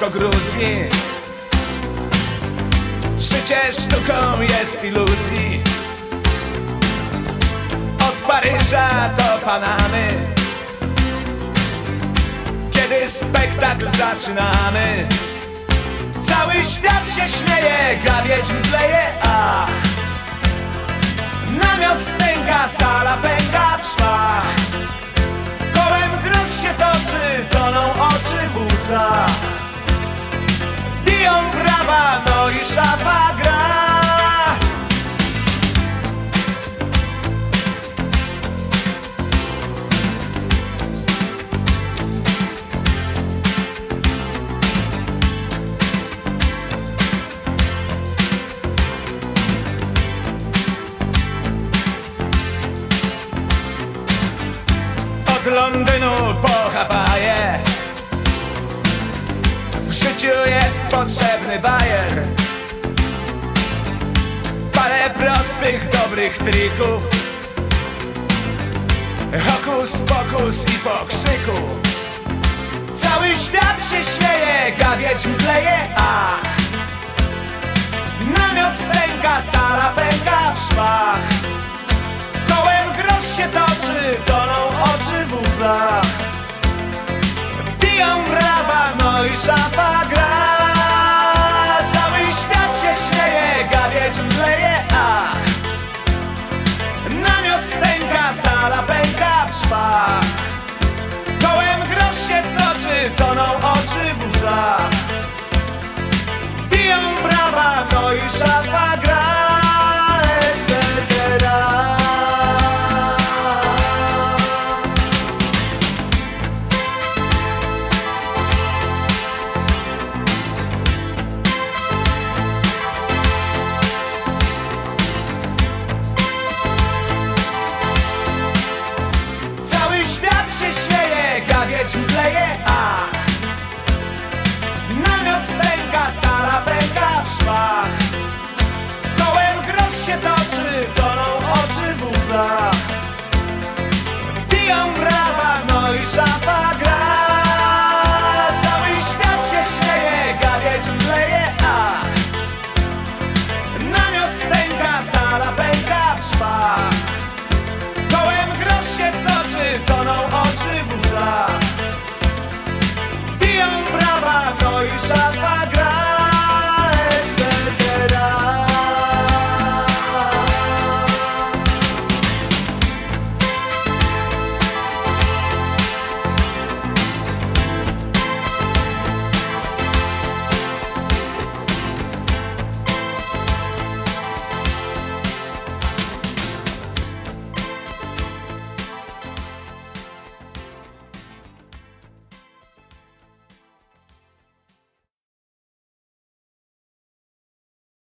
do Gruzji Życie sztuką jest iluzji Od Paryża do Panamy. Kiedy spektakl zaczynamy. Cały świat się śmieje, gra wiedźm tleje, ach Namiot stęka, sala pęka w szwach Biją brawa, no i szafa gra. Londynu po Hawaje W życiu jest potrzebny bajer. Parę prostych, dobrych trików. Hokus pokus i po krzyku Cały świat się śmieje, gawieć mdleje, ach. Namiot stęka, sala pęka w szwach. Kołem grosz się toczy, toną oczy w łzach. Biją brawa, no i szafa gra. Cały świat się śmieje, gawieć mdleje, ach. Namiot stęka, sala pęka w szwach. Kołem grosz się toczy, toną oczy w łzach. Biją brawa, no i szafa świat się inside.